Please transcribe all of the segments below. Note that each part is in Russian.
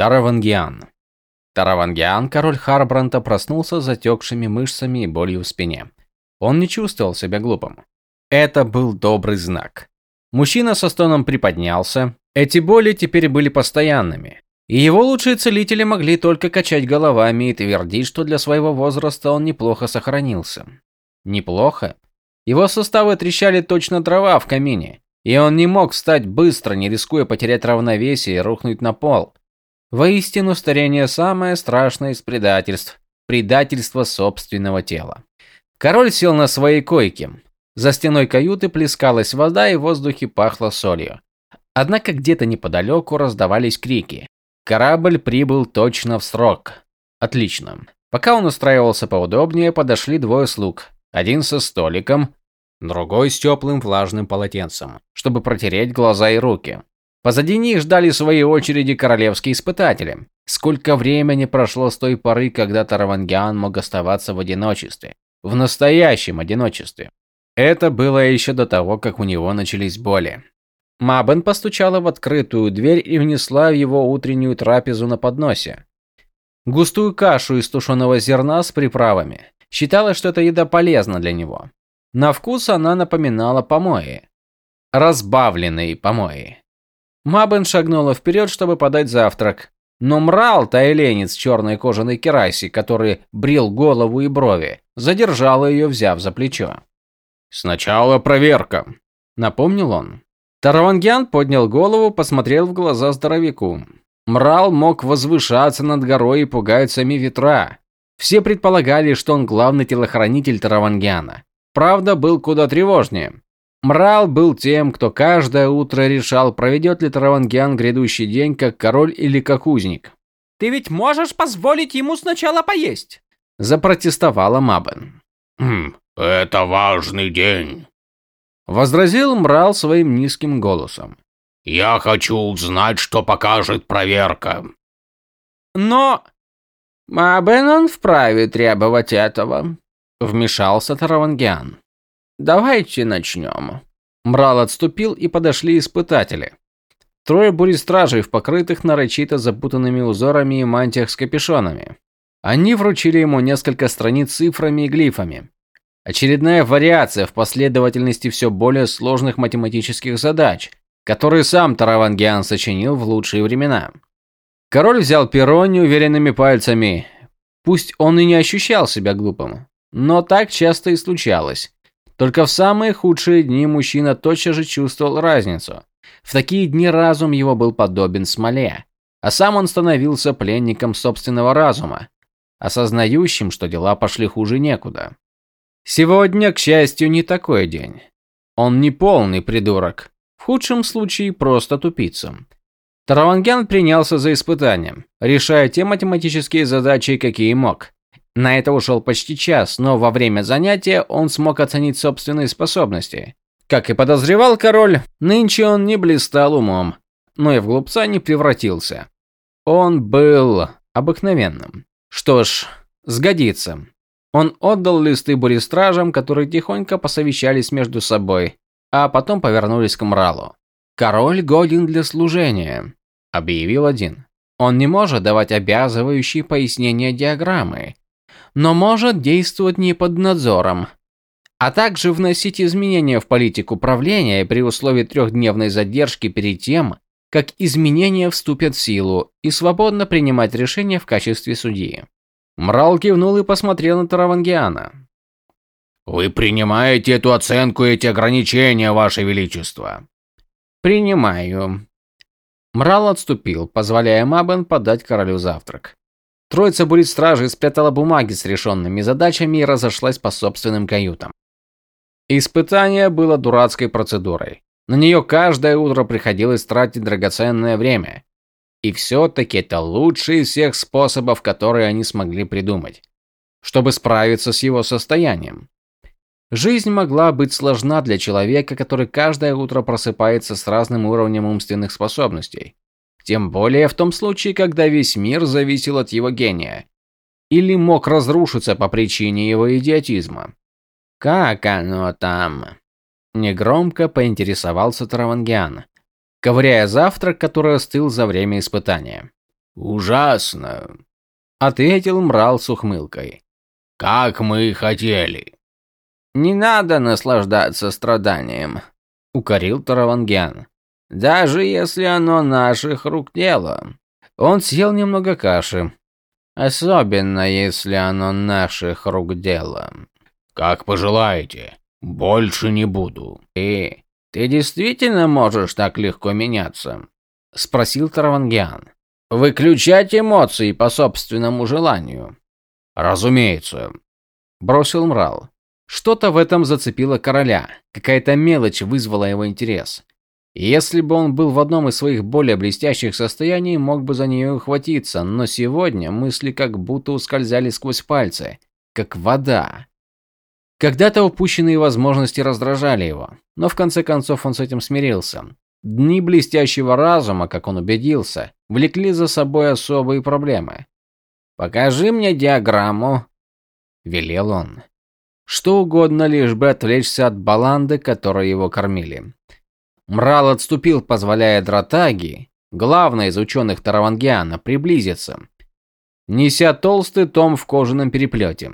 Таравангиан. Таравангиан, король Харбранта, проснулся с затекшими мышцами и болью в спине. Он не чувствовал себя глупым. Это был добрый знак. Мужчина со стоном приподнялся. Эти боли теперь были постоянными. И его лучшие целители могли только качать головами и твердить, что для своего возраста он неплохо сохранился. Неплохо? Его суставы трещали точно дрова в камине, и он не мог встать быстро, не рискуя потерять равновесие и рухнуть на пол. Воистину, старение самое страшное из предательств. Предательство собственного тела. Король сел на своей койке. За стеной каюты плескалась вода и в воздухе пахло солью. Однако где-то неподалеку раздавались крики. Корабль прибыл точно в срок. Отлично. Пока он устраивался поудобнее, подошли двое слуг. Один со столиком, другой с теплым влажным полотенцем, чтобы протереть глаза и руки. Позади них ждали своей очереди королевские испытатели. Сколько времени прошло с той поры, когда Таравангиан мог оставаться в одиночестве. В настоящем одиночестве. Это было еще до того, как у него начались боли. Мабен постучала в открытую дверь и внесла в его утреннюю трапезу на подносе. Густую кашу из тушеного зерна с приправами. Считалось, что эта еда полезна для него. На вкус она напоминала помои. Разбавленные помои. Мабен шагнула вперед, чтобы подать завтрак. Но Мрал, тайленец черной кожаной керасе, который брил голову и брови, задержал ее, взяв за плечо. «Сначала проверка», — напомнил он. Таравангян поднял голову, посмотрел в глаза здоровяку. Мрал мог возвышаться над горой и пугать сами ветра. Все предполагали, что он главный телохранитель Таравангяна. Правда, был куда тревожнее. Мрал был тем, кто каждое утро решал, проведет ли Таравангиан грядущий день как король или как узник. «Ты ведь можешь позволить ему сначала поесть?» – запротестовала Мабен. «Хм, это важный день», – возразил Мрал своим низким голосом. «Я хочу узнать, что покажет проверка». «Но...» «Мабен он вправе требовать этого», – вмешался Таравангиан. Давайте начнем. Мрал отступил, и подошли испытатели. Трое буристражей в покрытых нарочито запутанными узорами и мантиях с капюшонами. Они вручили ему несколько страниц цифрами и глифами. Очередная вариация в последовательности все более сложных математических задач, которые сам Таравангиан сочинил в лучшие времена. Король взял перо неуверенными пальцами. Пусть он и не ощущал себя глупым, но так часто и случалось. Только в самые худшие дни мужчина тотчас же чувствовал разницу. В такие дни разум его был подобен смоле, а сам он становился пленником собственного разума, осознающим, что дела пошли хуже некуда. Сегодня, к счастью, не такой день. Он не полный придурок, в худшем случае просто тупица. Таравангян принялся за испытанием, решая те математические задачи, какие мог. На это ушел почти час, но во время занятия он смог оценить собственные способности. Как и подозревал король, нынче он не блистал умом, но и в глупца не превратился. Он был обыкновенным. Что ж, сгодится. Он отдал листы буристражам, которые тихонько посовещались между собой, а потом повернулись к Мралу. «Король годен для служения», – объявил один. «Он не может давать обязывающие пояснения диаграммы, но может действовать не под надзором, а также вносить изменения в политику правления при условии трехдневной задержки перед тем, как изменения вступят в силу, и свободно принимать решения в качестве судьи. Мрал кивнул и посмотрел на Таравангиана. «Вы принимаете эту оценку и эти ограничения, Ваше Величество?» «Принимаю». Мрал отступил, позволяя Мабен подать королю завтрак. Троица будет стражей спрятала бумаги с решенными задачами и разошлась по собственным каютам. Испытание было дурацкой процедурой. На нее каждое утро приходилось тратить драгоценное время. И все-таки это лучший из всех способов, которые они смогли придумать, чтобы справиться с его состоянием. Жизнь могла быть сложна для человека, который каждое утро просыпается с разным уровнем умственных способностей. Тем более в том случае, когда весь мир зависел от его гения. Или мог разрушиться по причине его идиотизма. «Как оно там?» Негромко поинтересовался Таравангиан, ковыряя завтрак, который остыл за время испытания. Ужасно, ответил Мрал с ухмылкой. Как мы хотели. Не надо наслаждаться страданием, укорил Таравангян. Даже если оно наших рук дело. Он съел немного каши. Особенно если оно наших рук дело. Как пожелаете. Больше не буду. И ты действительно можешь так легко меняться? спросил Таравангян. Выключать эмоции по собственному желанию. Разумеется, бросил Мрал. Что-то в этом зацепило короля. Какая-то мелочь вызвала его интерес. Если бы он был в одном из своих более блестящих состояний, мог бы за нее ухватиться, но сегодня мысли как будто ускользали сквозь пальцы, как вода. Когда-то упущенные возможности раздражали его, но в конце концов он с этим смирился. Дни блестящего разума, как он убедился, влекли за собой особые проблемы. «Покажи мне диаграмму», – велел он. Что угодно, лишь бы отвлечься от баланды, которой его кормили. Мрал отступил, позволяя Дратаги, главной из ученых Таравангиана, приблизиться, неся толстый том в кожаном переплете.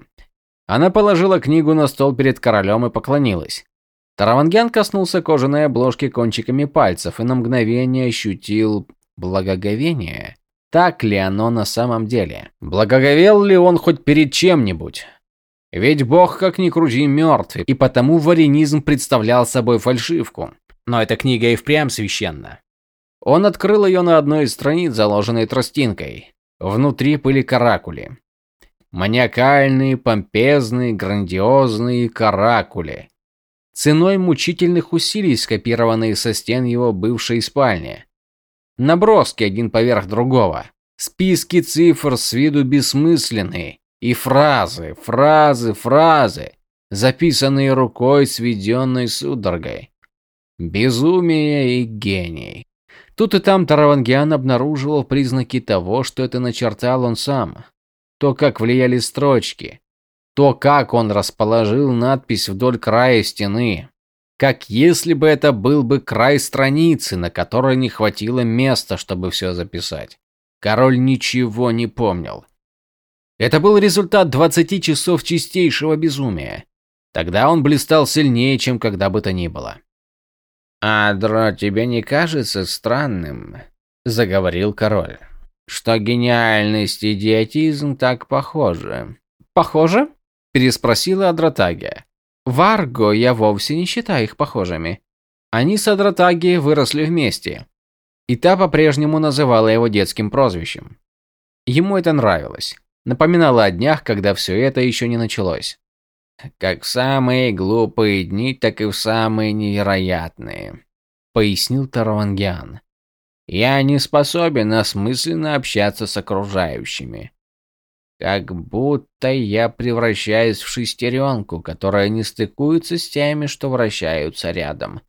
Она положила книгу на стол перед королем и поклонилась. Таравангян коснулся кожаной обложки кончиками пальцев и на мгновение ощутил благоговение. Так ли оно на самом деле? Благоговел ли он хоть перед чем-нибудь? Ведь бог, как ни крути, мертв, и потому варенизм представлял собой фальшивку. Но эта книга и впрямь священна. Он открыл ее на одной из страниц, заложенной тростинкой. Внутри были каракули. Маниакальные, помпезные, грандиозные каракули. Ценой мучительных усилий, скопированные со стен его бывшей спальни. Наброски один поверх другого. Списки цифр с виду бессмысленные. И фразы, фразы, фразы, записанные рукой, сведенной судорогой. Безумие и гений. Тут и там Таравангиан обнаруживал признаки того, что это начертал он сам. То, как влияли строчки. То, как он расположил надпись вдоль края стены. Как если бы это был бы край страницы, на которой не хватило места, чтобы все записать. Король ничего не помнил. Это был результат 20 часов чистейшего безумия. Тогда он блистал сильнее, чем когда бы то ни было. «Адро, тебе не кажется странным?» – заговорил король. «Что гениальность и идиотизм так похожи?» «Похожи?» – переспросила Адратагия. «В Арго я вовсе не считаю их похожими. Они с Адратагией выросли вместе. И та по-прежнему называла его детским прозвищем. Ему это нравилось. Напоминало о днях, когда все это еще не началось. Как в самые глупые дни, так и в самые невероятные, пояснил Таравангиан. Я не способен осмысленно общаться с окружающими. Как будто я превращаюсь в шестеренку, которая не стыкуется с теми, что вращаются рядом.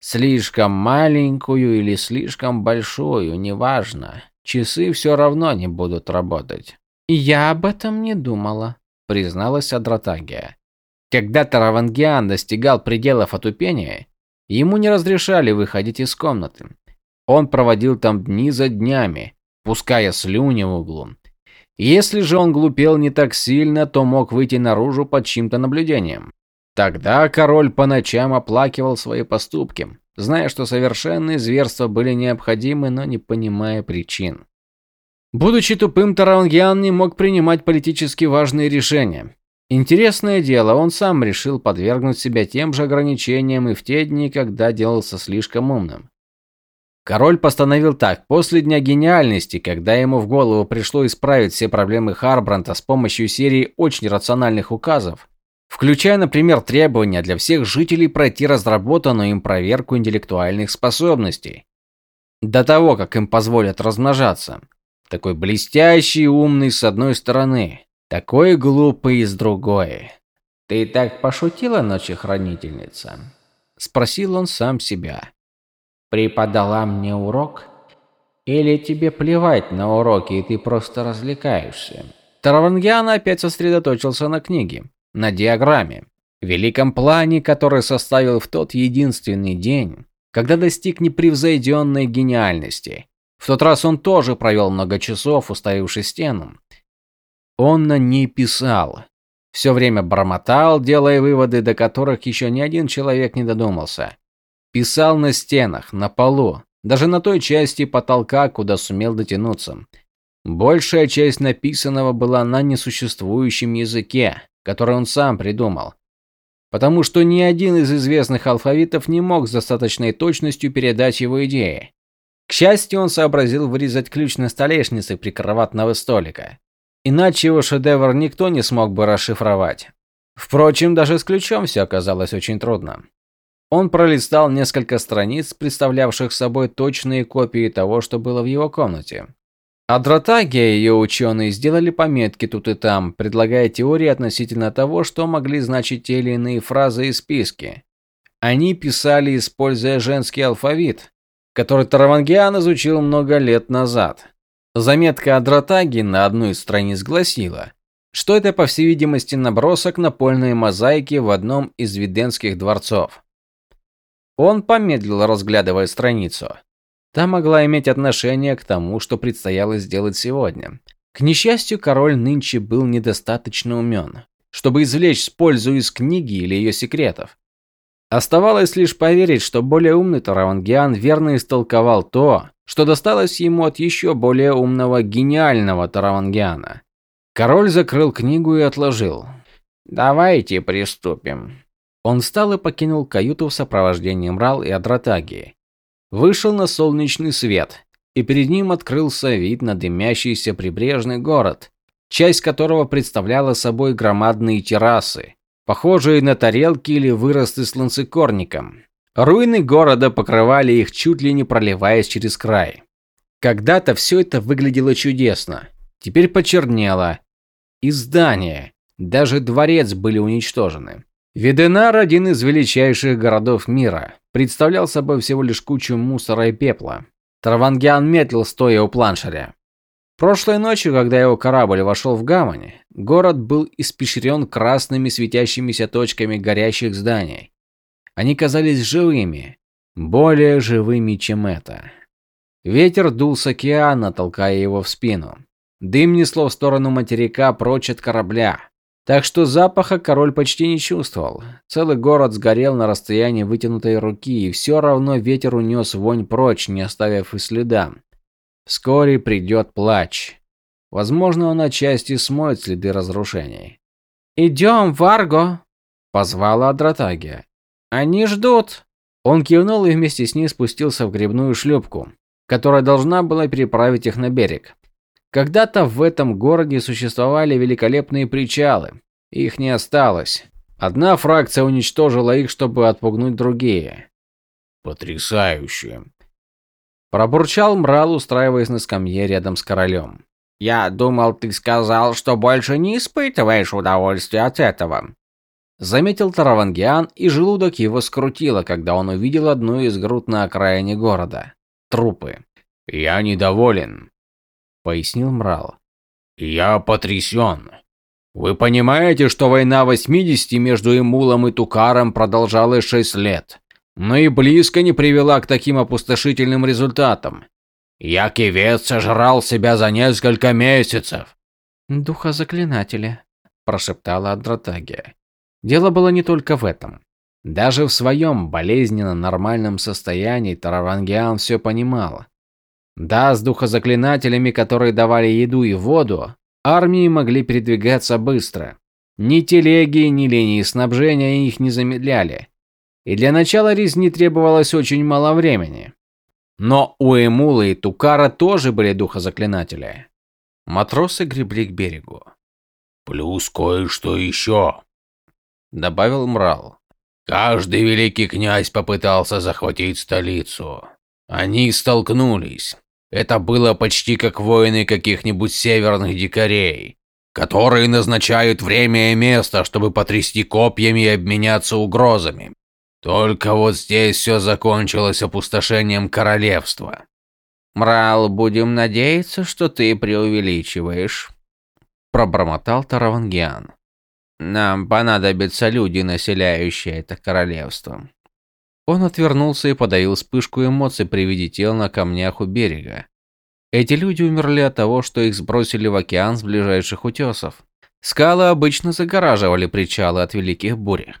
Слишком маленькую или слишком большую, неважно. Часы все равно не будут работать. «Я об этом не думала», – призналась Адратагия. Когда Таравангиан достигал пределов отупения, ему не разрешали выходить из комнаты. Он проводил там дни за днями, пуская слюни в углу. Если же он глупел не так сильно, то мог выйти наружу под чьим-то наблюдением. Тогда король по ночам оплакивал свои поступки, зная, что совершенные зверства были необходимы, но не понимая причин. Будучи тупым, Тарангиан не мог принимать политически важные решения. Интересное дело, он сам решил подвергнуть себя тем же ограничениям и в те дни, когда делался слишком умным. Король постановил так: после дня гениальности, когда ему в голову пришло исправить все проблемы Харбранта с помощью серии очень рациональных указов, включая, например, требования для всех жителей пройти разработанную им проверку интеллектуальных способностей, до того, как им позволят размножаться. Такой блестящий и умный с одной стороны, такой глупый с другой. «Ты так пошутила, ночехранительница?» – спросил он сам себя. «Преподала мне урок? Или тебе плевать на уроки, и ты просто развлекаешься?» Таравангиан опять сосредоточился на книге, на диаграмме, великом плане, который составил в тот единственный день, когда достиг непревзойденной гениальности – В тот раз он тоже провел много часов, уставившись в стену. Он на ней писал. Все время бормотал, делая выводы, до которых еще ни один человек не додумался. Писал на стенах, на полу, даже на той части потолка, куда сумел дотянуться. Большая часть написанного была на несуществующем языке, который он сам придумал. Потому что ни один из известных алфавитов не мог с достаточной точностью передать его идеи. К счастью, он сообразил вырезать ключ на столешнице прикроватного столика. Иначе его шедевр никто не смог бы расшифровать. Впрочем, даже с ключом все оказалось очень трудно. Он пролистал несколько страниц, представлявших собой точные копии того, что было в его комнате. А Дратагия и ее ученые сделали пометки тут и там, предлагая теории относительно того, что могли значить те или иные фразы и списки. Они писали, используя женский алфавит, который Таравангиан изучил много лет назад. Заметка о Дратаге на одной из страниц гласила, что это, по всей видимости, набросок напольной мозаики в одном из виденских дворцов. Он помедлил, разглядывая страницу. Та могла иметь отношение к тому, что предстояло сделать сегодня. К несчастью, король нынче был недостаточно умен, чтобы извлечь пользу из книги или ее секретов. Оставалось лишь поверить, что более умный Таравангиан верно истолковал то, что досталось ему от еще более умного, гениального Таравангиана. Король закрыл книгу и отложил. «Давайте приступим». Он встал и покинул каюту в сопровождении Мрал и Адратагии. Вышел на солнечный свет, и перед ним открылся вид на дымящийся прибрежный город, часть которого представляла собой громадные террасы, похожие на тарелки или выросты с ланцекорником. Руины города покрывали их, чуть ли не проливаясь через край. Когда-то все это выглядело чудесно. Теперь почернело. И здания, даже дворец были уничтожены. Веденар, один из величайших городов мира, представлял собой всего лишь кучу мусора и пепла. Травангиан метлил, стоя у планшеря. Прошлой ночью, когда его корабль вошел в гавань, город был испещрен красными светящимися точками горящих зданий. Они казались живыми, более живыми, чем это. Ветер дул с океана, толкая его в спину. Дым несло в сторону материка прочь от корабля. Так что запаха король почти не чувствовал. Целый город сгорел на расстоянии вытянутой руки, и все равно ветер унес вонь прочь, не оставив и следа. Вскоре придет плач. Возможно, он отчасти смоет следы разрушений. «Идем, Варго!» – позвала Адратагия. «Они ждут!» Он кивнул и вместе с ней спустился в грибную шлюпку, которая должна была переправить их на берег. Когда-то в этом городе существовали великолепные причалы. Их не осталось. Одна фракция уничтожила их, чтобы отпугнуть другие. Потрясающе. Пробурчал Мрал, устраиваясь на скамье рядом с королем. «Я думал, ты сказал, что больше не испытываешь удовольствия от этого», Заметил Таравангиан, и желудок его скрутило, когда он увидел одну из груд на окраине города. Трупы. «Я недоволен», — пояснил Мрал. «Я потрясен. Вы понимаете, что война 80 между Эмулом и Тукаром продолжалась 6 лет, но и близко не привела к таким опустошительным результатам. Я кивец сожрал себя за несколько месяцев». «Духозаклинатели», – прошептала Андратагия. Дело было не только в этом. Даже в своем болезненно нормальном состоянии Таравангиан все понимал. Да, с духозаклинателями, которые давали еду и воду, армии могли передвигаться быстро. Ни телеги, ни линии снабжения их не замедляли. И для начала резни требовалось очень мало времени. Но у Эмула и Тукара тоже были духозаклинатели. Матросы гребли к берегу. «Плюс кое-что еще», добавил Мрал. Каждый великий князь попытался захватить столицу. Они столкнулись. Это было почти как воины каких-нибудь северных дикарей, которые назначают время и место, чтобы потрясти копьями и обменяться угрозами. Только вот здесь все закончилось опустошением королевства. Мрал, будем надеяться, что ты преувеличиваешь, пробормотал Таравангиан. Нам понадобятся люди, населяющие это королевство. Он отвернулся и подавил вспышку эмоций при виде тел на камнях у берега. Эти люди умерли от того, что их сбросили в океан с ближайших утесов. Скалы обычно загораживали причалы от великих бурь.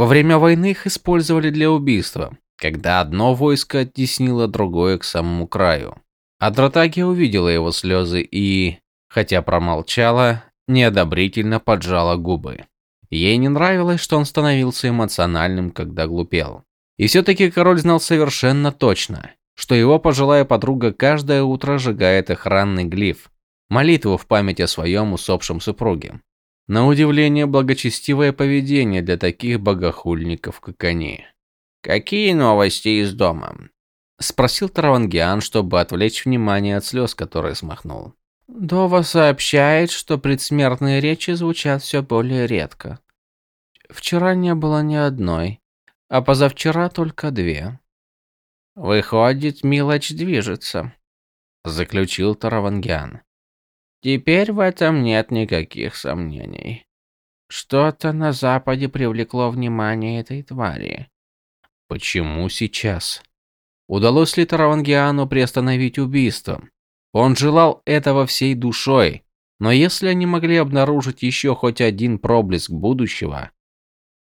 Во время войны их использовали для убийства, когда одно войско оттеснило другое к самому краю. Адратагия увидела его слезы и, хотя промолчала, неодобрительно поджала губы. Ей не нравилось, что он становился эмоциональным, когда глупел. И все-таки король знал совершенно точно, что его пожилая подруга каждое утро сжигает охранный глиф, молитву в память о своем усопшем супруге. На удивление благочестивое поведение для таких богохульников, как они. «Какие новости из дома?» – спросил Таравангиан, чтобы отвлечь внимание от слез, которые смахнул. Дова сообщает, что предсмертные речи звучат все более редко. Вчера не было ни одной, а позавчера только две. Выходит, Милоч движется, заключил Таравангиан. Теперь в этом нет никаких сомнений. Что-то на западе привлекло внимание этой твари. Почему сейчас? Удалось ли Таравангиану приостановить убийство? Он желал этого всей душой, но если они могли обнаружить еще хоть один проблеск будущего,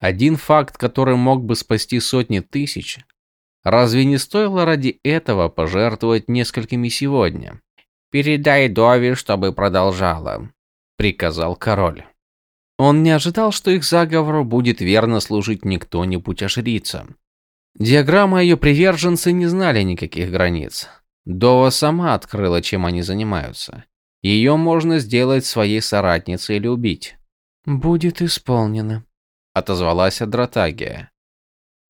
один факт, который мог бы спасти сотни тысяч, разве не стоило ради этого пожертвовать несколькими сегодня? «Передай Дови, чтобы продолжала», — приказал король. Он не ожидал, что их заговору будет верно служить не кто-нибудь, а жрица. Диаграмма ее приверженцы не знали никаких границ. Дова сама открыла, чем они занимаются. Ее можно сделать своей соратницей или убить. «Будет исполнено», — отозвалась Адратагия.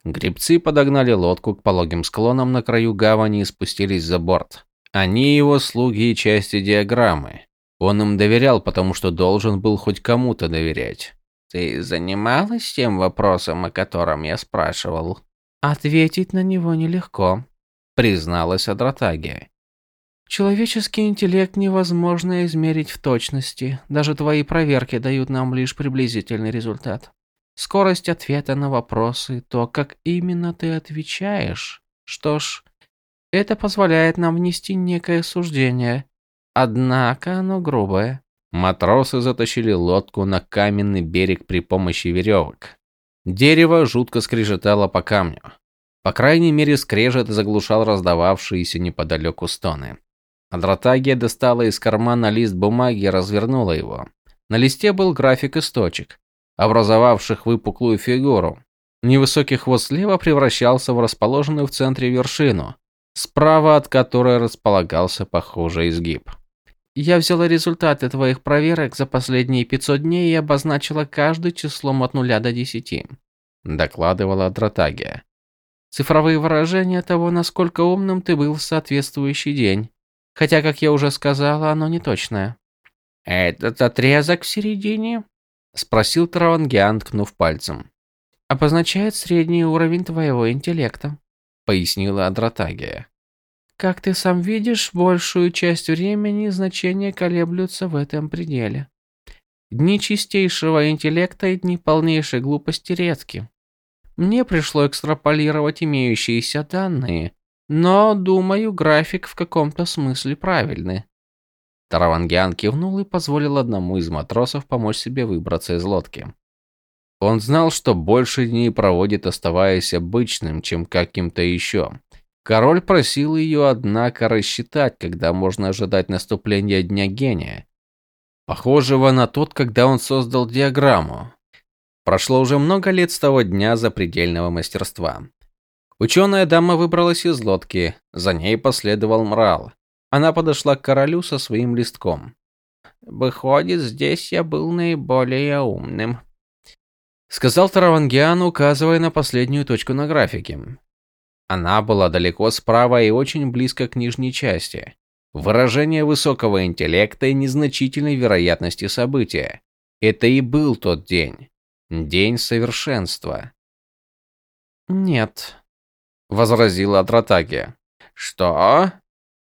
Гребцы подогнали лодку к пологим склонам на краю гавани и спустились за борт. Они его слуги и части диаграммы. Он им доверял, потому что должен был хоть кому-то доверять. «Ты занималась тем вопросом, о котором я спрашивал?» «Ответить на него нелегко», призналась Адратагия. Человеческий интеллект невозможно измерить в точности. Даже твои проверки дают нам лишь приблизительный результат. Скорость ответа на вопросы, то, как именно ты отвечаешь. Что ж, это позволяет нам внести некое суждение. Однако оно грубое. Матросы затащили лодку на каменный берег при помощи веревок. Дерево жутко скрежетало по камню. По крайней мере, скрежет заглушал раздававшиеся неподалеку стоны. Андратагия достала из кармана лист бумаги и развернула его. На листе был график источек, образовавших выпуклую фигуру. Невысокий хвост слева превращался в расположенную в центре вершину, справа от которой располагался похожий изгиб. Я взяла результаты твоих проверок за последние 500 дней и обозначила каждый числом от 0 до 10, докладывала Дратагия. Цифровые выражения того, насколько умным ты был в соответствующий день. Хотя, как я уже сказала, оно не точное. «Этот отрезок в середине?» – спросил Травангиан, ткнув пальцем. «Обозначает средний уровень твоего интеллекта», – пояснила Адратагия. «Как ты сам видишь, большую часть времени значения колеблются в этом пределе. Дни чистейшего интеллекта и дни полнейшей глупости редки. Мне пришло экстраполировать имеющиеся данные, но, думаю, график в каком-то смысле правильный. Таравангиан кивнул и позволил одному из матросов помочь себе выбраться из лодки. Он знал, что больше дней проводит, оставаясь обычным, чем каким-то еще. Король просил ее, однако, рассчитать, когда можно ожидать наступления Дня Гения. Похожего на тот, когда он создал диаграмму. Прошло уже много лет с того дня запредельного мастерства. Ученая дама выбралась из лодки, за ней последовал Мрал. Она подошла к королю со своим листком. «Выходит, здесь я был наиболее умным», — сказал Таравангиан, указывая на последнюю точку на графике. Она была далеко справа и очень близко к нижней части. Выражение высокого интеллекта и незначительной вероятности события. Это и был тот день. День совершенства. Нет, возразила Атратагия. Что?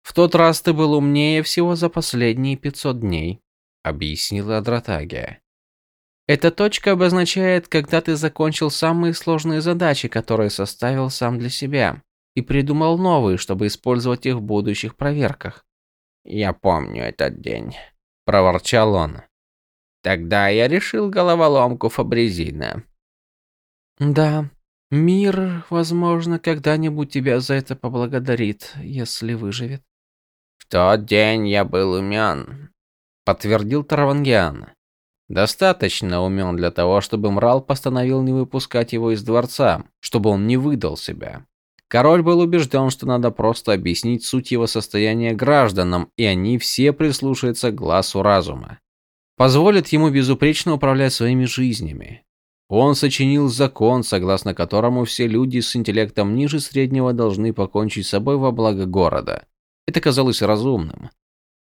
В тот раз ты был умнее всего за последние 500 дней, объяснила Адратагия. Эта точка обозначает, когда ты закончил самые сложные задачи, которые составил сам для себя, и придумал новые, чтобы использовать их в будущих проверках. Я помню этот день, проворчал он. Тогда я решил головоломку Фабрезина. Да, мир, возможно, когда-нибудь тебя за это поблагодарит, если выживет. В тот день я был умен, подтвердил Таравангиан. Достаточно умен для того, чтобы Мрал постановил не выпускать его из дворца, чтобы он не выдал себя. Король был убежден, что надо просто объяснить суть его состояния гражданам, и они все прислушаются к глазу разума. Позволят ему безупречно управлять своими жизнями. Он сочинил закон, согласно которому все люди с интеллектом ниже среднего должны покончить с собой во благо города. Это казалось разумным.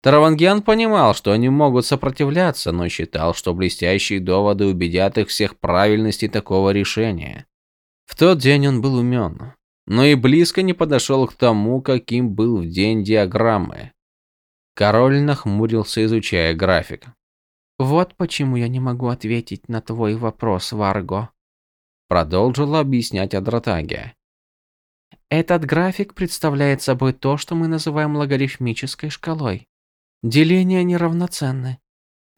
Таравангиан понимал, что они могут сопротивляться, но считал, что блестящие доводы убедят их всех правильности такого решения. В тот день он был умен но и близко не подошел к тому, каким был в день диаграммы. Король нахмурился, изучая график. «Вот почему я не могу ответить на твой вопрос, Варго», продолжила объяснять Адратагия. «Этот график представляет собой то, что мы называем логарифмической шкалой. Деления неравноценны.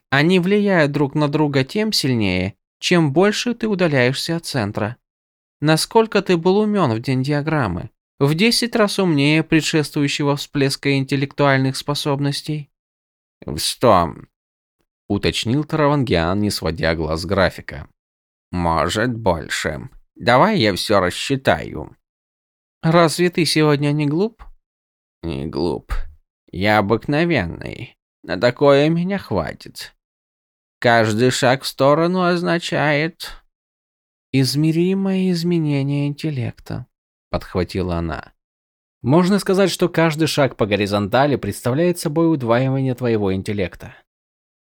Они влияют друг на друга тем сильнее, чем больше ты удаляешься от центра. Насколько ты был умен в день диаграммы? В 10 раз умнее предшествующего всплеска интеллектуальных способностей? В сто, уточнил Таравангиан, не сводя глаз с графика. Может, больше. Давай я все рассчитаю. Разве ты сегодня не глуп? Не глуп. Я обыкновенный. На такое меня хватит. Каждый шаг в сторону означает «Измеримое изменение интеллекта», – подхватила она. «Можно сказать, что каждый шаг по горизонтали представляет собой удваивание твоего интеллекта.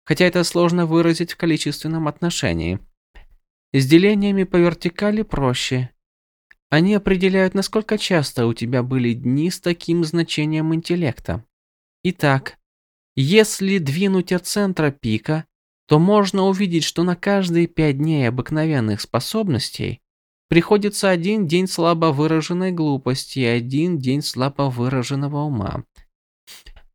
Хотя это сложно выразить в количественном отношении. С делениями по вертикали проще. Они определяют, насколько часто у тебя были дни с таким значением интеллекта. Итак, если двинуть от центра пика, то можно увидеть, что на каждые пять дней обыкновенных способностей приходится один день слабо выраженной глупости и один день слабо выраженного ума.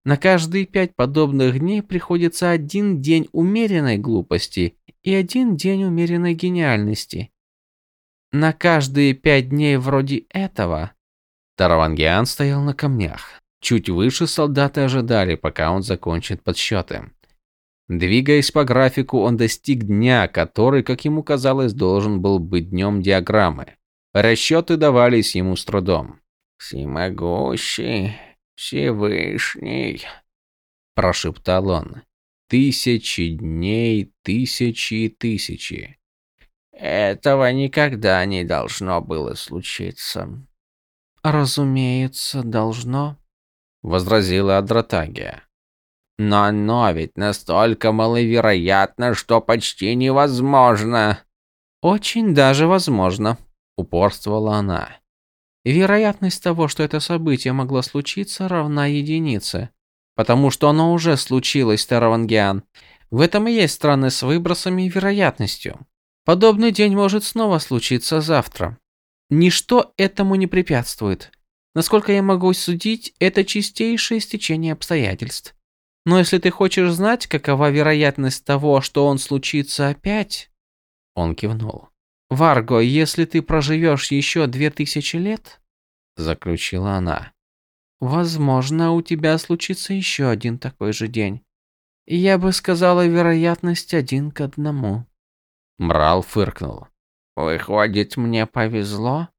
На каждые пять подобных дней приходится один день умеренной глупости и один день умеренной гениальности. На каждые пять дней вроде этого Таравангиан стоял на камнях. Чуть выше солдаты ожидали, пока он закончит подсчеты. Двигаясь по графику, он достиг дня, который, как ему казалось, должен был быть днем диаграммы. Расчеты давались ему с трудом. «Всемогущий, Всевышний», – прошептал он. «Тысячи дней, тысячи и тысячи. Этого никогда не должно было случиться». «Разумеется, должно», – возразила Адратагия. Но оно ведь настолько маловероятно, что почти невозможно. Очень даже возможно, упорствовала она. Вероятность того, что это событие могло случиться, равна единице. Потому что оно уже случилось, Таравангиан. В этом и есть странность с выбросами и вероятностью. Подобный день может снова случиться завтра. Ничто этому не препятствует. Насколько я могу судить, это чистейшее стечение обстоятельств. Но если ты хочешь знать, какова вероятность того, что он случится опять...» Он кивнул. «Варго, если ты проживешь еще две тысячи лет...» Заключила она. «Возможно, у тебя случится еще один такой же день. Я бы сказала, вероятность один к одному». Мрал фыркнул. «Выходит, мне повезло?»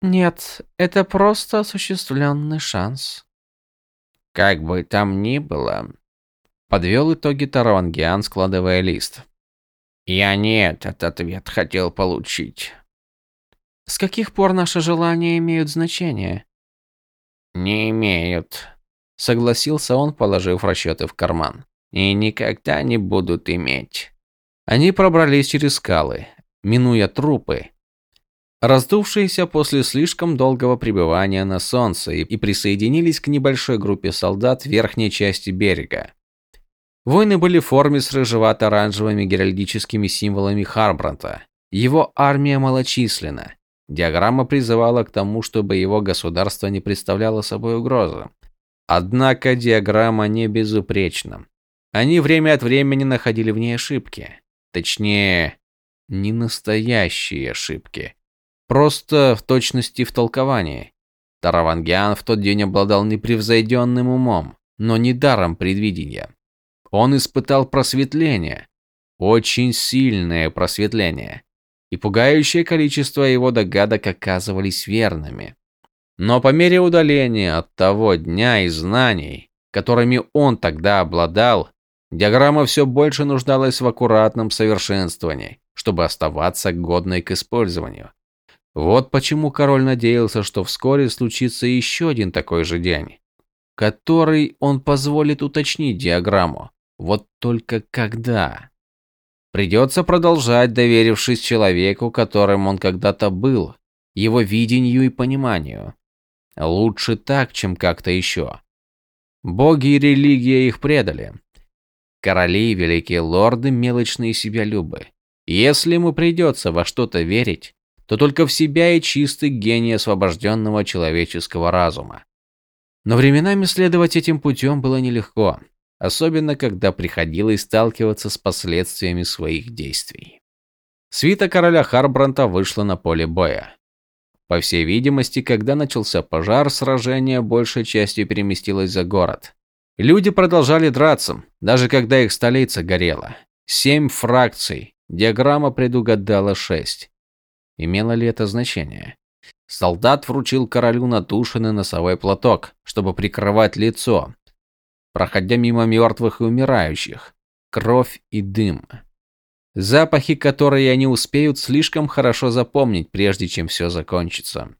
«Нет, это просто осуществленный шанс». Как бы там ни было, подвел итоги Таронгиан, складывая лист. Я не этот ответ хотел получить. С каких пор наши желания имеют значение? Не имеют, согласился он, положив расчеты в карман. И никогда не будут иметь. Они пробрались через скалы, минуя трупы, раздувшиеся после слишком долгого пребывания на солнце, и присоединились к небольшой группе солдат верхней части берега. Воины были в форме с рыжевато-оранжевыми геральдическими символами Харбранта. Его армия малочисленна. Диаграмма призывала к тому, чтобы его государство не представляло собой угрозы. Однако диаграмма не безупречна. Они время от времени находили в ней ошибки. Точнее, не настоящие ошибки. Просто в точности в толковании. Таравангиан в тот день обладал непревзойденным умом, но не даром предвидения. Он испытал просветление, очень сильное просветление, и пугающее количество его догадок оказывались верными. Но по мере удаления от того дня и знаний, которыми он тогда обладал, диаграмма все больше нуждалась в аккуратном совершенствовании, чтобы оставаться годной к использованию. Вот почему король надеялся, что вскоре случится еще один такой же день, который он позволит уточнить диаграмму. Вот только когда? Придется продолжать, доверившись человеку, которым он когда-то был, его видению и пониманию. Лучше так, чем как-то еще. Боги и религия их предали. Короли великие лорды – мелочные себялюбы. Если ему придется во что-то верить, то только в себя и чистый гений освобожденного человеческого разума. Но временами следовать этим путем было нелегко, особенно когда приходилось сталкиваться с последствиями своих действий. Свита короля Харбранта вышла на поле боя. По всей видимости, когда начался пожар, сражение большей частью переместилось за город. Люди продолжали драться, даже когда их столица горела. Семь фракций, диаграмма предугадала шесть. Имело ли это значение? Солдат вручил королю натушенный носовой платок, чтобы прикрывать лицо, проходя мимо мертвых и умирающих. Кровь и дым. Запахи, которые они успеют слишком хорошо запомнить, прежде чем все закончится.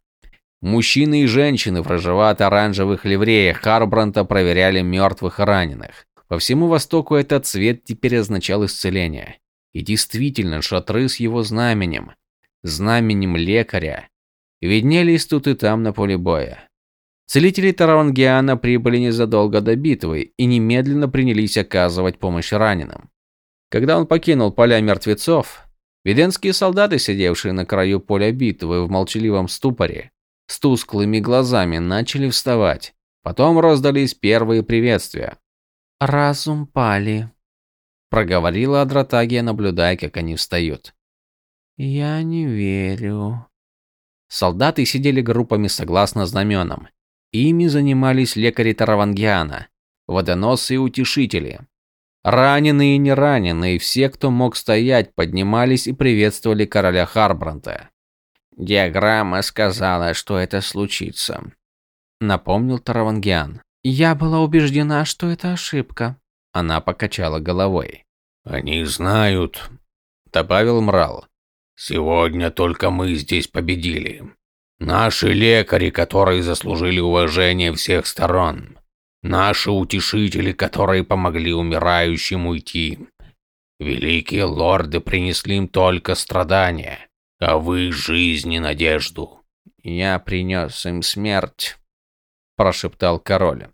Мужчины и женщины в рыжевато-оранжевых ливреях Харбранта проверяли мертвых и раненых. По всему Востоку этот цвет теперь означал исцеление. И действительно, шатры с его знаменем, знаменем лекаря, виднелись тут и там на поле боя. Целители Таравангиана прибыли незадолго до битвы и немедленно принялись оказывать помощь раненым. Когда он покинул поля мертвецов, виденские солдаты, сидевшие на краю поля битвы в молчаливом ступоре, с тусклыми глазами начали вставать. Потом раздались первые приветствия. «Разум пали», – проговорила Адратагия, наблюдая, как они встают. «Я не верю». Солдаты сидели группами согласно знаменам. Ими занимались лекари Таравангиана, водоносы и утешители. Раненые и нераненые, все, кто мог стоять, поднимались и приветствовали короля Харбранта. «Диаграмма сказала, что это случится», — напомнил Таравангиан. «Я была убеждена, что это ошибка». Она покачала головой. «Они знают», — добавил Мрал. Сегодня только мы здесь победили. Наши лекари, которые заслужили уважение всех сторон. Наши утешители, которые помогли умирающим уйти. Великие лорды принесли им только страдания, а вы – жизнь и надежду. «Я принес им смерть», – прошептал король.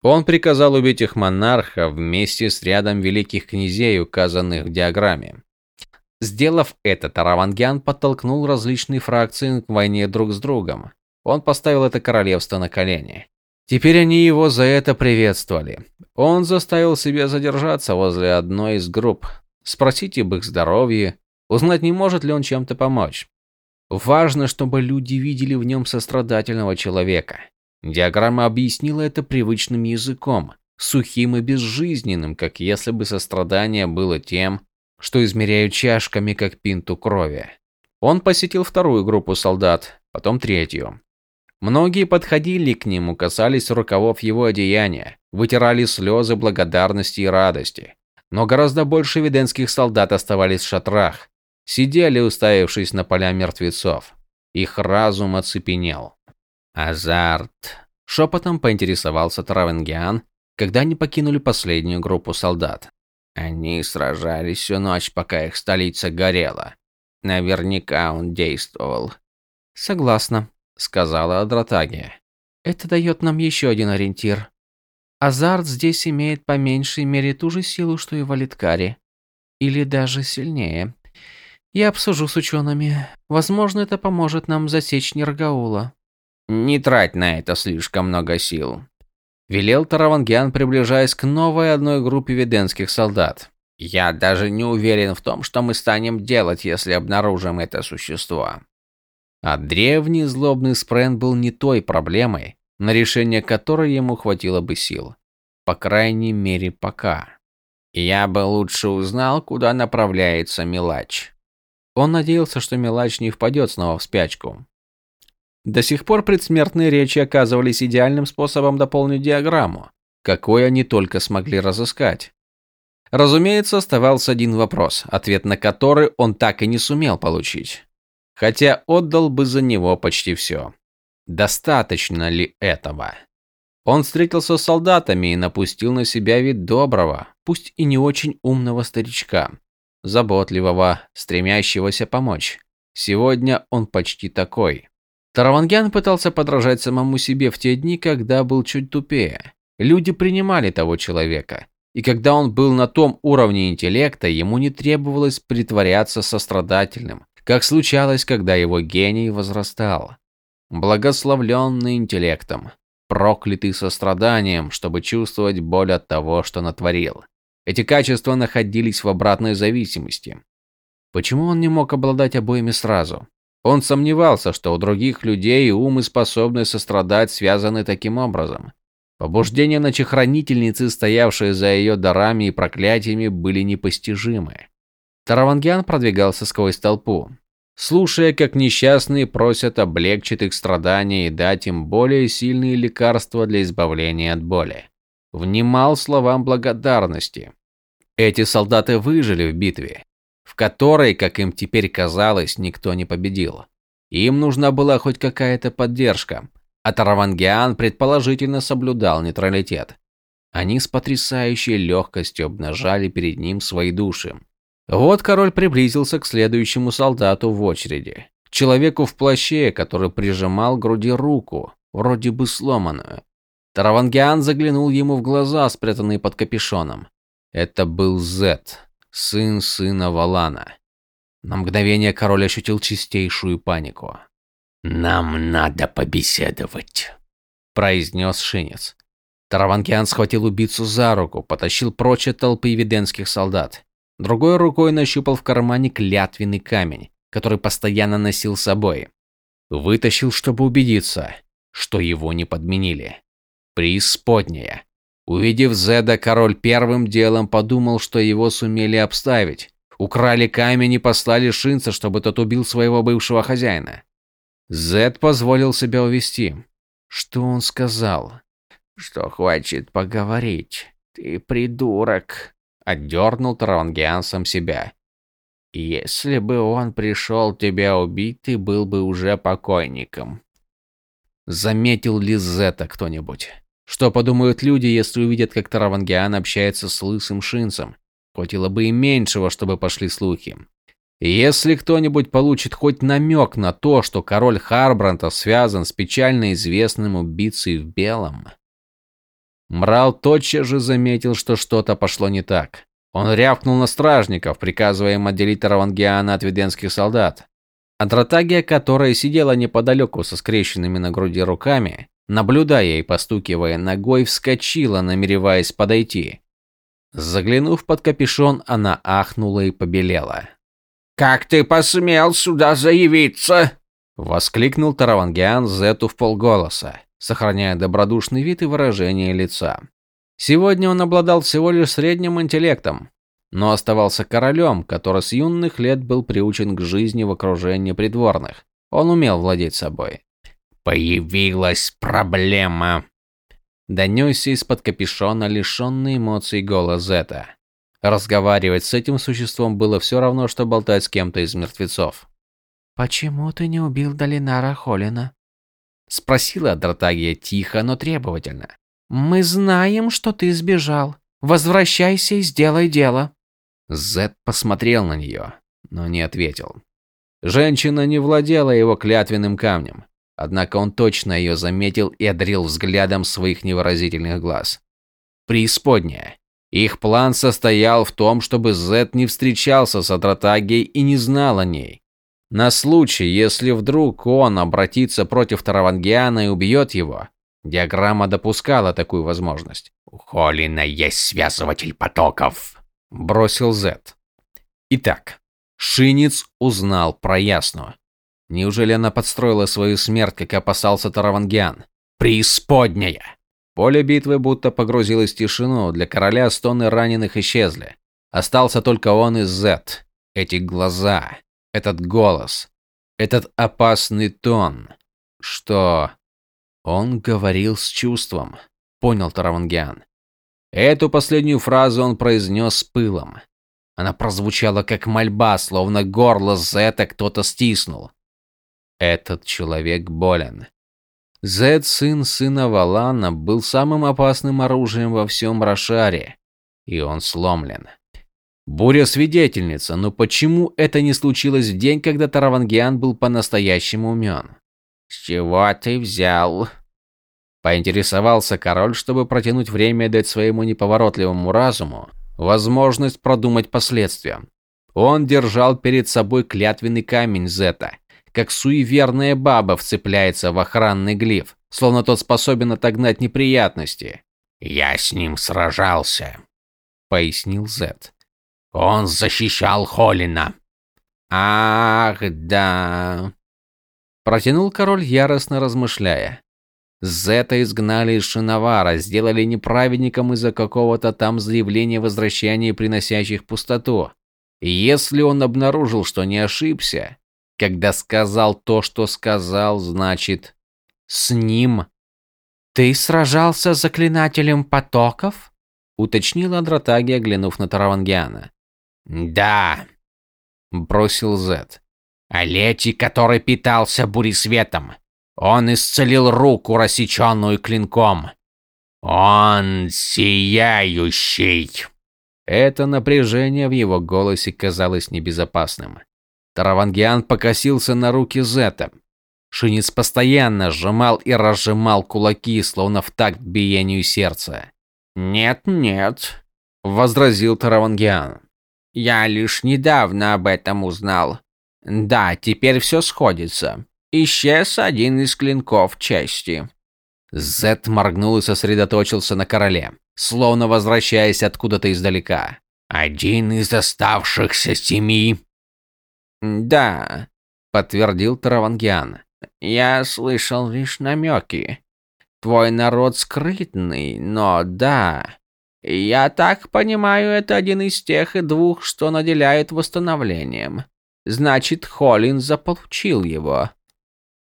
Он приказал убить их монарха вместе с рядом великих князей, указанных в диаграмме. Сделав это, Таравангян подтолкнул различные фракции к войне друг с другом. Он поставил это королевство на колени. Теперь они его за это приветствовали. Он заставил себя задержаться возле одной из групп, спросить об их здоровье, узнать, не может ли он чем-то помочь. Важно, чтобы люди видели в нем сострадательного человека. Диаграмма объяснила это привычным языком, сухим и безжизненным, как если бы сострадание было тем, что измеряют чашками, как пинту крови. Он посетил вторую группу солдат, потом третью. Многие подходили к нему, касались рукавов его одеяния, вытирали слезы благодарности и радости. Но гораздо больше виденских солдат оставались в шатрах, сидели, уставившись на поля мертвецов. Их разум оцепенел. Азарт. Шепотом поинтересовался Травенгиан, когда они покинули последнюю группу солдат. Они сражались всю ночь, пока их столица горела. Наверняка он действовал. Согласна, сказала Адратагия. Это дает нам еще один ориентир. Азарт здесь имеет по меньшей мере ту же силу, что и Валиткари. Или даже сильнее. Я обсужу с учеными. Возможно, это поможет нам засечь Нергаула. Не трать на это слишком много сил. Велел Таравангиан, приближаясь к новой одной группе веденских солдат. «Я даже не уверен в том, что мы станем делать, если обнаружим это существо». А древний злобный спрен был не той проблемой, на решение которой ему хватило бы сил. По крайней мере, пока. Я бы лучше узнал, куда направляется Милач. Он надеялся, что Милач не впадет снова в спячку. До сих пор предсмертные речи оказывались идеальным способом дополнить диаграмму, какой они только смогли разыскать. Разумеется, оставался один вопрос, ответ на который он так и не сумел получить. Хотя отдал бы за него почти все. Достаточно ли этого? Он встретился с солдатами и напустил на себя вид доброго, пусть и не очень умного старичка, заботливого, стремящегося помочь. Сегодня он почти такой. Таравангян пытался подражать самому себе в те дни, когда был чуть тупее. Люди принимали того человека. И когда он был на том уровне интеллекта, ему не требовалось притворяться сострадательным, как случалось, когда его гений возрастал. Благословленный интеллектом, проклятый состраданием, чтобы чувствовать боль от того, что натворил. Эти качества находились в обратной зависимости. Почему он не мог обладать обоими сразу? Он сомневался, что у других людей ум и способность сострадать связаны таким образом. Побуждения ночехранительницы, стоявшие за ее дарами и проклятиями, были непостижимы. Таравангиан продвигался сквозь толпу, слушая, как несчастные просят облегчить их страдания и дать им более сильные лекарства для избавления от боли. Внимал словам благодарности. Эти солдаты выжили в битве, в которой, как им теперь казалось, никто не победил. Им нужна была хоть какая-то поддержка, а Таравангиан предположительно соблюдал нейтралитет. Они с потрясающей легкостью обнажали перед ним свои души. Вот король приблизился к следующему солдату в очереди. Человеку в плаще, который прижимал к груди руку, вроде бы сломанную. Таравангиан заглянул ему в глаза, спрятанные под капюшоном. Это был Зет, сын сына Валана. На мгновение король ощутил чистейшую панику. «Нам надо побеседовать», – произнес Шинец. Таравангиан схватил убийцу за руку, потащил прочь от толпы виденских солдат. Другой рукой нащупал в кармане клятвенный камень, который постоянно носил с собой. Вытащил, чтобы убедиться, что его не подменили. Преисподняя. Увидев Зеда, король первым делом подумал, что его сумели обставить. Украли камень и послали Шинца, чтобы тот убил своего бывшего хозяина. Зед позволил себя увести. Что он сказал? Что хочет поговорить. Ты придурок. Отдернул Тарангиан сам себя. Если бы он пришел тебя убить, ты был бы уже покойником. Заметил ли Зета кто-нибудь? Что подумают люди, если увидят, как Таравангиан общается с лысым шинцем? Хватило бы и меньшего, чтобы пошли слухи. если кто-нибудь получит хоть намек на то, что король Харбранта связан с печально известным убийцей в белом... Мрал тотчас же заметил, что что-то пошло не так. Он рявкнул на стражников, приказывая им отделить Таравангиана от веденских солдат. Андратагия, которая сидела неподалеку со скрещенными на груди руками, наблюдая и постукивая ногой, вскочила, намереваясь подойти. Заглянув под капюшон, она ахнула и побелела. «Как ты посмел сюда заявиться?» Воскликнул Таравангиан Зету в полголоса, сохраняя добродушный вид и выражение лица. Сегодня он обладал всего лишь средним интеллектом, но оставался королем, который с юных лет был приучен к жизни в окружении придворных. Он умел владеть собой. «Появилась проблема», Донесся из-под капюшона лишенный эмоций голос Зета. Разговаривать с этим существом было все равно, что болтать с кем-то из мертвецов. «Почему ты не убил Долинара Холина?» Спросила Дратагия тихо, но требовательно. «Мы знаем, что ты сбежал. Возвращайся и сделай дело». Зет посмотрел на нее, но не ответил. Женщина не владела его клятвенным камнем. Однако он точно ее заметил и одарил взглядом своих невыразительных глаз. Преисподняя. Их план состоял в том, чтобы Зет не встречался с Адратагией и не знал о ней. На случай, если вдруг он обратится против Таравангиана и убьет его, Диаграмма допускала такую возможность. У Холина есть связыватель потоков. Бросил Зет. Итак, Шинец узнал про Ясну. Неужели она подстроила свою смерть, как опасался Таравангиан? Преисподняя! Поле битвы будто погрузилось в тишину, для короля стоны раненых исчезли. Остался только он и Зет. Эти глаза, этот голос, этот опасный тон. Что? Он говорил с чувством, понял Таравангиан. Эту последнюю фразу он произнес с пылом. Она прозвучала как мольба, словно горло Зета кто-то стиснул. Этот человек болен. Зет, сын сына Валана, был самым опасным оружием во всем Рошаре, и он сломлен. Буря свидетельница, но почему это не случилось в день, когда Таравангиан был по-настоящему умен? «С чего ты взял?» Поинтересовался король, чтобы протянуть время и дать своему неповоротливому разуму возможность продумать последствия. Он держал перед собой клятвенный камень Зета, как суеверная баба вцепляется в охранный глиф, словно тот способен отогнать неприятности. «Я с ним сражался», — пояснил Зет. «Он защищал Холина». «Ах, да...» Протянул король, яростно размышляя. Зета изгнали из Шиновара, сделали неправедником из-за какого-то там заявления возвращения, приносящих пустоту. Если он обнаружил, что не ошибся, когда сказал то, что сказал, значит, с ним... «Ты сражался с заклинателем потоков?» — уточнила Дратаги, оглянув на Таравангиана. «Да», — бросил Зет. «Алети, который питался буресветом. Он исцелил руку, рассеченную клинком. Он сияющий. Это напряжение в его голосе казалось небезопасным. Таравангиан покосился на руки Зета. Шинец постоянно сжимал и разжимал кулаки, словно в такт биению сердца. «Нет, нет», — возразил Таравангиан. «Я лишь недавно об этом узнал. Да, теперь все сходится. Исчез один из клинков чести. Зет моргнул и сосредоточился на короле, словно возвращаясь откуда-то издалека. «Один из оставшихся семи?» «Да», — подтвердил Таравангиан. «Я слышал лишь намеки. Твой народ скрытный, но да. Я так понимаю, это один из тех и двух, что наделяют восстановлением. Значит, Холлин заполучил его.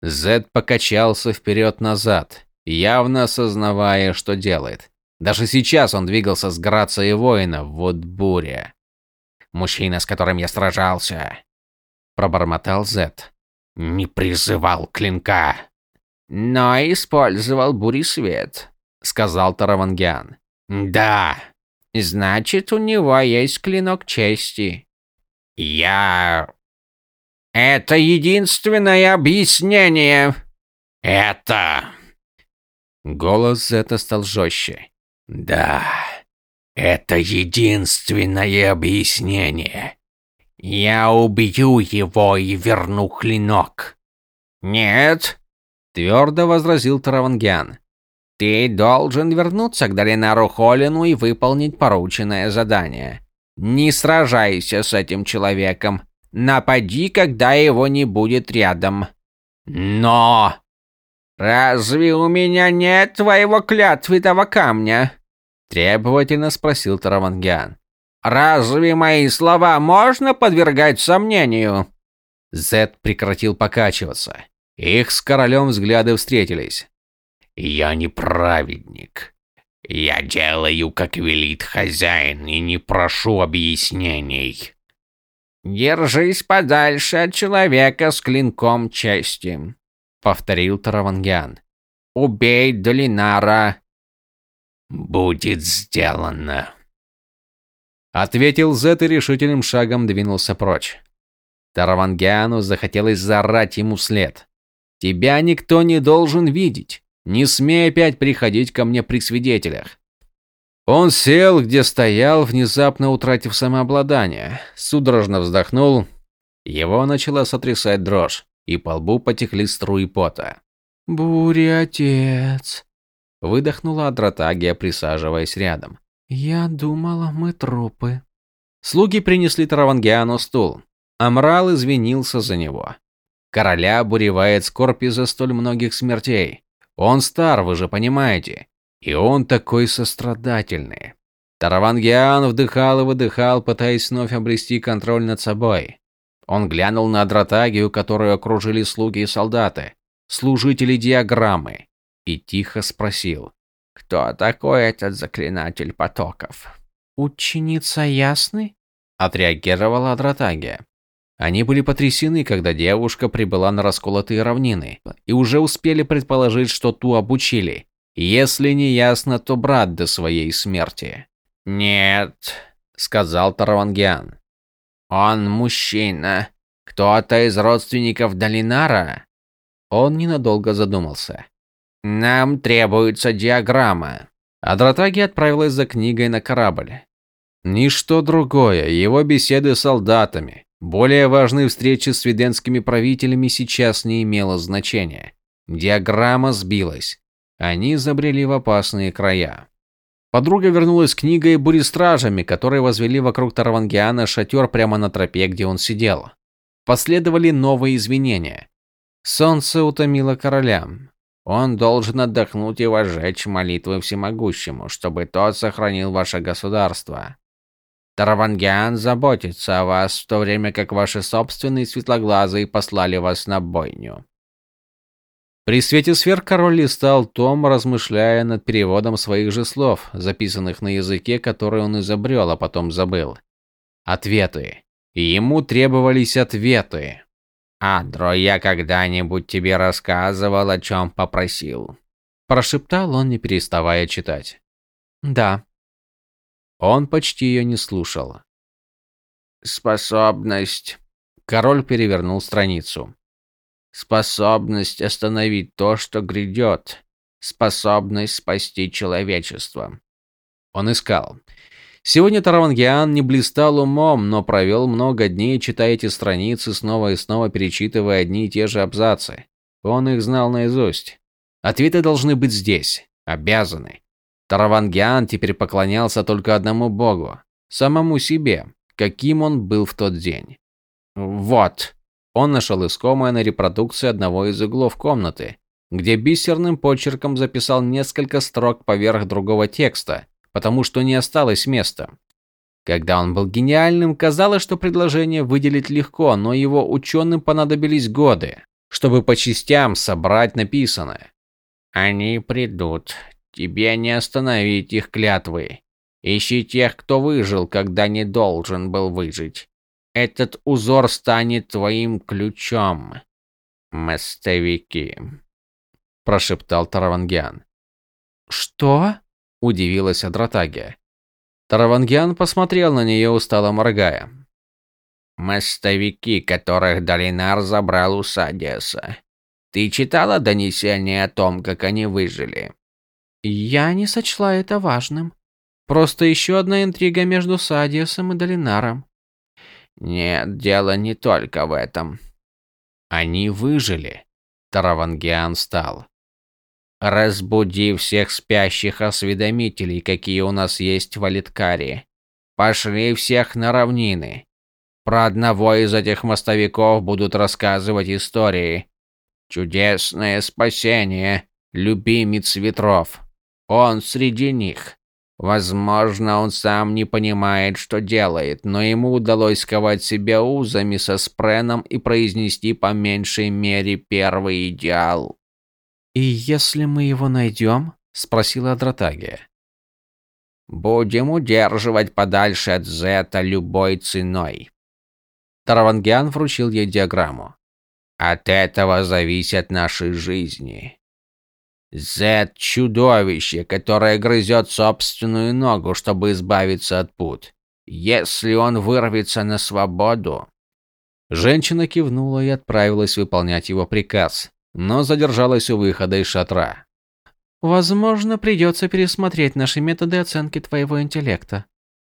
Зед покачался вперед-назад, явно осознавая, что делает. Даже сейчас он двигался с грацией воина, вот буря. «Мужчина, с которым я сражался», — пробормотал Зед. «Не призывал клинка». «Но использовал буресвет», — сказал Таравангиан. «Да». «Значит, у него есть клинок чести». «Я это единственное объяснение. Это... Голос Зета стал жестче. Да, это единственное объяснение. Я убью его и верну клинок. Нет, твердо возразил Таравангиан. Ты должен вернуться к Долинару Холину и выполнить порученное задание. Не сражайся с этим человеком. Напади, когда его не будет рядом. Но... Разве у меня нет твоего клятвитого камня? Требовательно спросил Таравангиан. Разве мои слова можно подвергать сомнению? Зет прекратил покачиваться. Их с королем взгляды встретились. «Я не праведник. Я делаю, как велит хозяин, и не прошу объяснений. «Держись подальше от человека с клинком чести», — повторил Таравангиан. «Убей Долинара». «Будет сделано», — ответил Зет и решительным шагом двинулся прочь. Таравангиану захотелось заорать ему вслед. «Тебя никто не должен видеть. Не смей опять приходить ко мне при свидетелях. Он сел, где стоял, внезапно утратив самообладание, судорожно вздохнул. Его начала сотрясать дрожь, и по лбу потекли струи пота. «Буря, отец!» Выдохнула Адратагия, присаживаясь рядом. «Я думала, мы трупы». Слуги принесли Таравангиану стул. Амрал извинился за него. Короля обуревает скорбь из-за столь многих смертей. Он стар, вы же понимаете. И он такой сострадательный. Таравангиан вдыхал и выдыхал, пытаясь вновь обрести контроль над собой. Он глянул на Адратагию, которую окружили слуги и солдаты, служители диаграммы, и тихо спросил. «Кто такой этот заклинатель потоков?» «Ученица Ясны?» – отреагировала Адратагия. Они были потрясены, когда девушка прибыла на расколотые равнины, и уже успели предположить, что ту обучили. Если не ясно, то брат до своей смерти. «Нет», — сказал Таравангиан. «Он мужчина. Кто-то из родственников Долинара?» Он ненадолго задумался. «Нам требуется диаграмма». Адратаги отправилась за книгой на корабль. Ничто другое, его беседы с солдатами, более важные встречи с виденскими правителями сейчас не имело значения. Диаграмма сбилась. Они забрели в опасные края. Подруга вернулась с книгой бурестражами, которые возвели вокруг Таравангиана шатер прямо на тропе, где он сидел. Последовали новые извинения. Солнце утомило короля. Он должен отдохнуть и возжечь молитвы всемогущему, чтобы тот сохранил ваше государство. Таравангиан заботится о вас, в то время как ваши собственные светлоглазые послали вас на бойню. При свете сфер король листал том, размышляя над переводом своих же слов, записанных на языке, который он изобрел, а потом забыл. Ответы. Ему требовались ответы. «Адро, я когда-нибудь тебе рассказывал, о чем попросил?» Прошептал он, не переставая читать. «Да», он почти ее не слушал. «Способность...» Король перевернул страницу. «Способность остановить то, что грядет. Способность спасти человечество». Он искал. Сегодня Таравангиан не блистал умом, но провел много дней, читая эти страницы, снова и снова перечитывая одни и те же абзацы. Он их знал наизусть. Ответы должны быть здесь. Обязаны. Таравангиан теперь поклонялся только одному богу, самому себе, каким он был в тот день. Вот. Он нашел искомое на репродукции одного из углов комнаты, где бисерным почерком записал несколько строк поверх другого текста, потому что не осталось места. Когда он был гениальным, казалось, что предложение выделить легко, но его ученым понадобились годы, чтобы по частям собрать написанное. «Они придут, Тебе не остановить их клятвы. Ищи тех, кто выжил, когда не должен был выжить. Этот узор станет твоим ключом. Мостовики. Прошептал Таравангиан. Что? Удивилась Адратагия. Таравангиан посмотрел на нее, устало моргая. Мостовики, которых Долинар забрал у Садиаса. Ты читала донесение о том, как они выжили? Я не сочла это важным. Просто еще одна интрига между Садиусом и Долинаром. Нет, дело не только в этом. Они выжили. Таравангиан встал. Разбуди всех спящих осведомителей, какие у нас есть в Алиткаре. Пошли всех на равнины. Про одного из этих мостовиков будут рассказывать истории. Чудесное спасение, любимец ветров. Он среди них. Возможно, он сам не понимает, что делает, но ему удалось сковать себя узами со спреном и произнести по меньшей мере первый идеал. «И если мы его найдем?» – спросила Адратагия. «Будем удерживать подальше от Зета любой ценой». Таравангиан вручил ей диаграмму. «От этого зависят наши жизни». Зет – чудовище, которое грызет собственную ногу, чтобы избавиться от пут. Если он вырвется на свободу... Женщина кивнула и отправилась выполнять его приказ, но задержалась у выхода из шатра. «Возможно, придется пересмотреть наши методы оценки твоего интеллекта.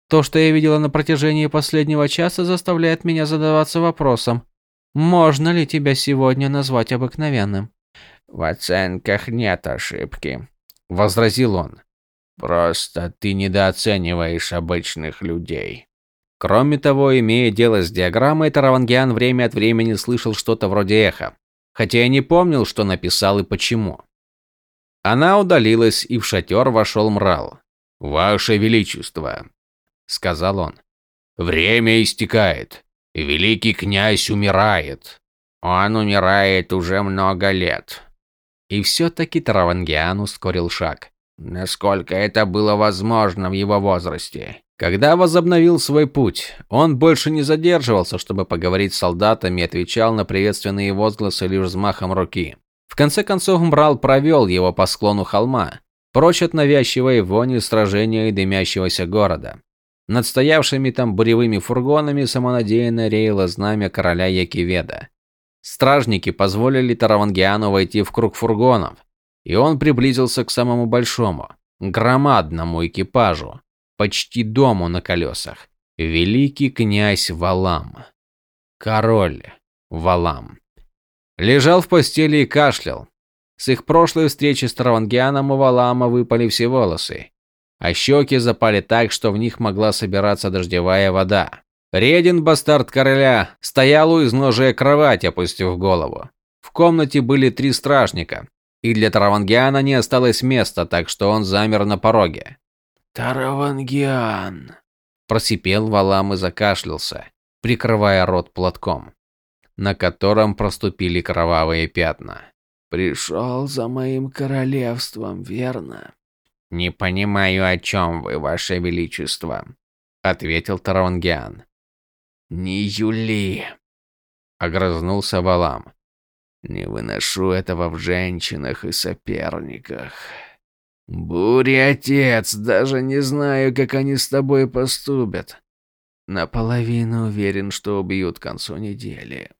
То, что я видела на протяжении последнего часа, заставляет меня задаваться вопросом, можно ли тебя сегодня назвать обыкновенным?» В оценках нет ошибки. возразил он. Просто ты недооцениваешь обычных людей. Кроме того, имея дело с диаграммой, Таравангиан время от времени слышал что-то вроде эха, хотя и не помнил, что написал и почему. Она удалилась, и в шатер вошел Мрал. «Ваше Величество», — сказал он, — «время истекает, великий князь умирает. Он умирает уже много лет». И все-таки Таравангиан ускорил шаг, насколько это было возможно в его возрасте. Когда возобновил свой путь, он больше не задерживался, чтобы поговорить с солдатами и отвечал на приветственные возгласы лишь взмахом руки. В конце концов Мбрал провел его по склону холма, прочь от навязчивой вони сражения и дымящегося города. Над стоявшими там буревыми фургонами самонадеянно реяло знамя короля Якиведа. Стражники позволили Таравангиану войти в круг фургонов, и он приблизился к самому большому, громадному экипажу, почти дому на колесах. Великий князь Валам. Король Валам. Лежал в постели и кашлял. С их прошлой встречи с Таравангианом у Валама выпали все волосы, а щеки запали так, что в них могла собираться дождевая вода. Редин, бастард короля, стоял у изножия кровати, опустив голову. В комнате были три стражника, и для Таравангиана не осталось места, так что он замер на пороге. «Таравангиан!» – просипел Валам и закашлялся, прикрывая рот платком на котором проступили кровавые пятна. «Пришел за моим королевством, верно?» «Не понимаю, о чем вы, ваше величество», — ответил Таравангиан. «Не Юли», — огрызнулся Валам. «Не выношу этого в женщинах и соперниках. Бури, отец, даже не знаю, как они с тобой поступят. Наполовину уверен, что убьют к концу недели.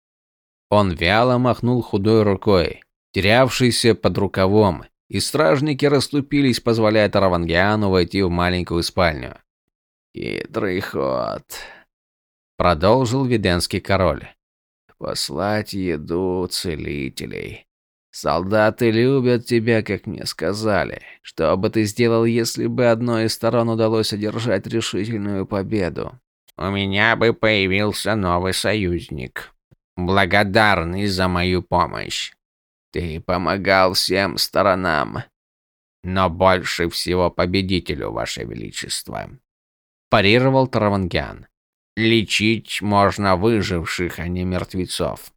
Он вяло махнул худой рукой, терявшийся под рукавом, и стражники расступились, позволяя Таравангиану войти в маленькую спальню. «Хитрый ход», — продолжил Виденский король. «Послать еду целителей. Солдаты любят тебя, как мне сказали. Что бы ты сделал, если бы одной из сторон удалось одержать решительную победу?» «У меня бы появился новый союзник», благодарный за мою помощь. Ты помогал всем сторонам, но больше всего победителю, ваше величество. Парировал Таравангян. Лечить можно выживших, а не мертвецов.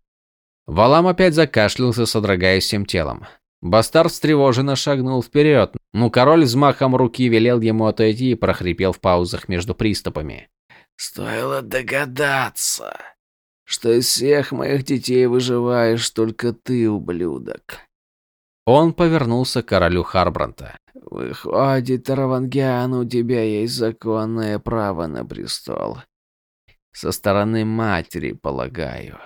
Валам опять закашлялся, содрогаясь всем телом. Бастард встревоженно шагнул вперед, но король взмахом руки велел ему отойти и прохрипел в паузах между приступами. «Стоило догадаться что из всех моих детей выживаешь только ты, ублюдок. Он повернулся к королю Харбранта. Выходит, Равангиан, у тебя есть законное право на престол. Со стороны матери, полагаю.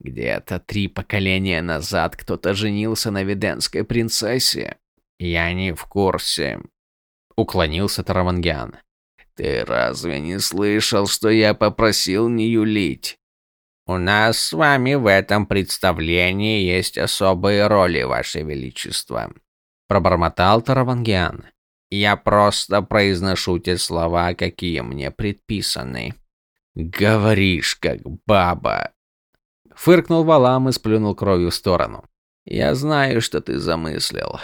Где-то три поколения назад кто-то женился на виденской принцессе. Я не в курсе. Уклонился Таравангиан. Ты разве не слышал, что я попросил не юлить? У нас с вами в этом представлении есть особые роли, Ваше Величество. Пробормотал Таравангиан. Я просто произношу те слова, какие мне предписаны. Говоришь, как баба. Фыркнул Валам и сплюнул кровью в сторону. Я знаю, что ты замыслил.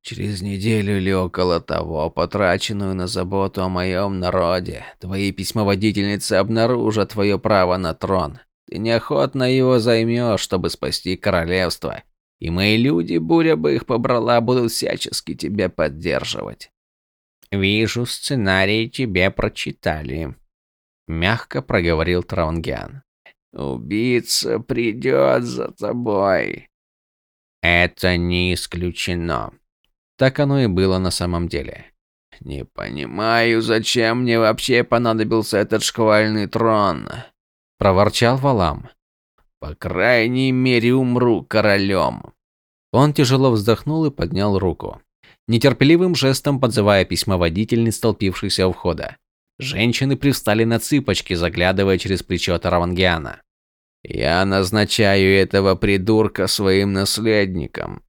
Через неделю или около того, потраченную на заботу о моем народе, твои письмоводительницы обнаружат твое право на трон. Ты неохотно его займешь, чтобы спасти королевство. И мои люди, буря бы их побрала, будут всячески тебя поддерживать. Вижу, сценарий тебе прочитали. Мягко проговорил Траунгиан. Убийца придет за тобой. Это не исключено. Так оно и было на самом деле. Не понимаю, зачем мне вообще понадобился этот шквальный трон проворчал Валам. По крайней мере, умру королем. Он тяжело вздохнул и поднял руку, нетерпеливым жестом подзывая письмоводительниц, столпившихся у входа. Женщины привстали на цыпочки, заглядывая через плечо Таравангиана. «Я назначаю этого придурка своим наследником»,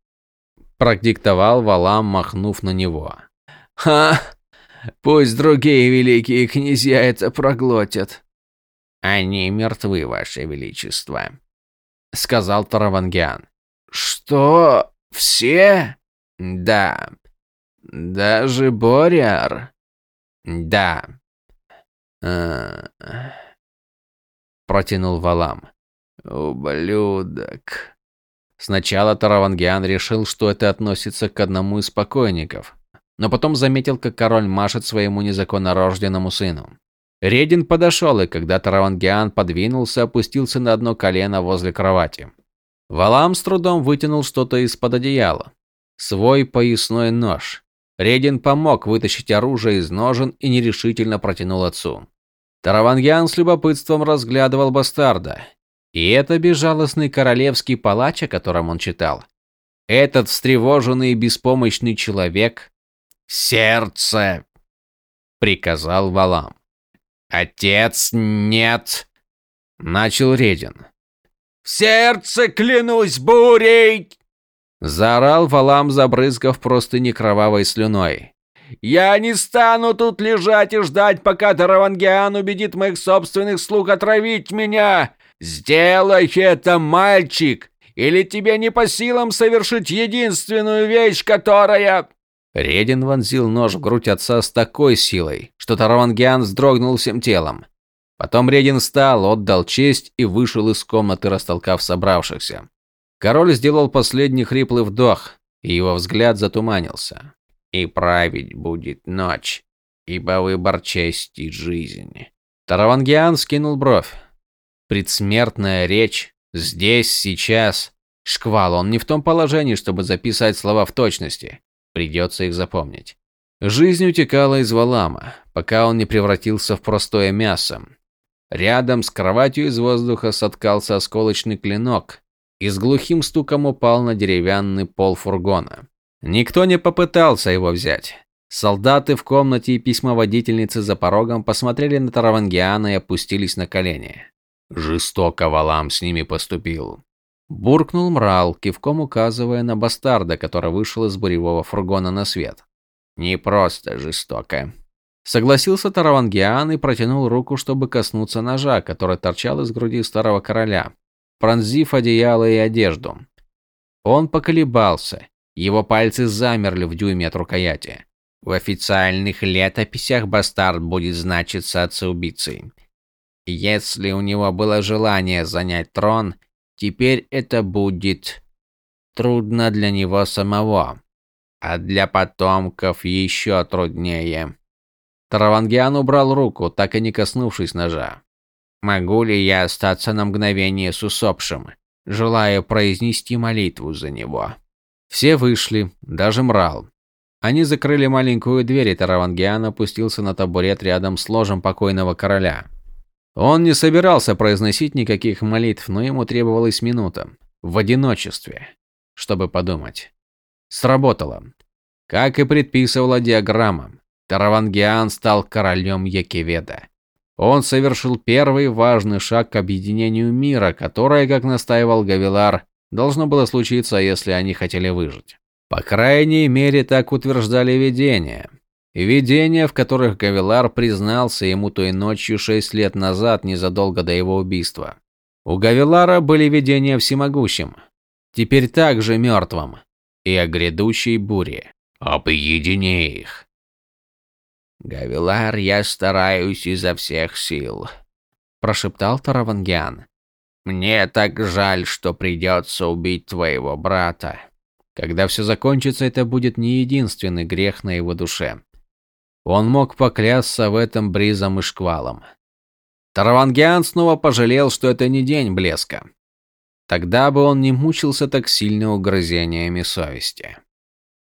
Продиктовал Валам, махнув на него. Ха! Пусть другие великие князья это проглотят. Они мертвы, ваше величество, сказал Таравангиан. Что? Все? Да. Даже Бориар? Да. А, протянул Валам. Ублюдок. Сначала Таравангиан решил, что это относится к одному из покойников, но потом заметил, как король машет своему незаконнорожденному сыну. Редин подошел, и когда Таравангиан подвинулся, опустился на одно колено возле кровати. Валам с трудом вытянул что-то из-под одеяла. Свой поясной нож. Редин помог вытащить оружие из ножен и нерешительно протянул отцу. Таравангиан с любопытством разглядывал бастарда. И это безжалостный королевский палач, о котором он читал. Этот встревоженный и беспомощный человек «Сердце!» — приказал Валам. «Отец, нет!» — начал Редин. «В сердце клянусь бурей!» — заорал Валам, забрызгав простыни кровавой слюной. «Я не стану тут лежать и ждать, пока Таравангиан убедит моих собственных слуг отравить меня! Сделай это, мальчик! Или тебе не по силам совершить единственную вещь, которая...» Редин вонзил нож в грудь отца с такой силой, что Таравангиан вздрогнул всем телом. Потом Редин встал, отдал честь и вышел из комнаты, растолкав собравшихся. Король сделал последний хриплый вдох, и его взгляд затуманился. «И править будет ночь, ибо выбор чести жизни». Таравангиан скинул бровь. Предсмертная речь здесь, сейчас. Шквал, он не в том положении, чтобы записать слова в точности. Придется их запомнить. Жизнь утекала из Валама, пока он не превратился в простое мясо. Рядом с кроватью из воздуха соткался осколочный клинок и с глухим стуком упал на деревянный пол фургона. Никто не попытался его взять. Солдаты в комнате и письмоводительницы за порогом посмотрели на Таравангиана и опустились на колени. Жестоко Валам с ними поступил. Буркнул Мрал, кивком указывая на бастарда, который вышел из буревого фургона на свет. Не просто жестоко. Согласился Таравангиан и протянул руку, чтобы коснуться ножа, который торчал из груди старого короля, пронзив одеяло и одежду. Он поколебался. Его пальцы замерли в дюйме от рукояти. В официальных летописях бастард будет значиться отцеубийцей. Если у него было желание занять трон, Теперь это будет трудно для него самого, а для потомков еще труднее. Таравангиан убрал руку, так и не коснувшись ножа. Могу ли я остаться на мгновение с усопшим, желая произнести молитву за него? Все вышли, даже Мрал. Они закрыли маленькую дверь, и Таравангиан опустился на табурет рядом с ложем покойного короля. Он не собирался произносить никаких молитв, но ему требовалась минута. В одиночестве. Чтобы подумать. Сработало. Как и предписывала диаграмма, Таравангиан стал королем Якиведа. Он совершил первый важный шаг к объединению мира, которое, как настаивал Гавилар, должно было случиться, если они хотели выжить. По крайней мере, так утверждали видения. Видения, в которых Гавилар признался ему той ночью шесть лет назад, незадолго до его убийства. У Гавилара были видения всемогущим, теперь также мертвым, и о грядущей буре. Объедини их. «Гавилар, я стараюсь изо всех сил», – прошептал Таравангиан. «Мне так жаль, что придется убить твоего брата. Когда все закончится, это будет не единственный грех на его душе. Он мог поклясться в этом бризом и шквалом. Таравангиан снова пожалел, что это не день блеска. Тогда бы он не мучился так сильно угрызениями совести.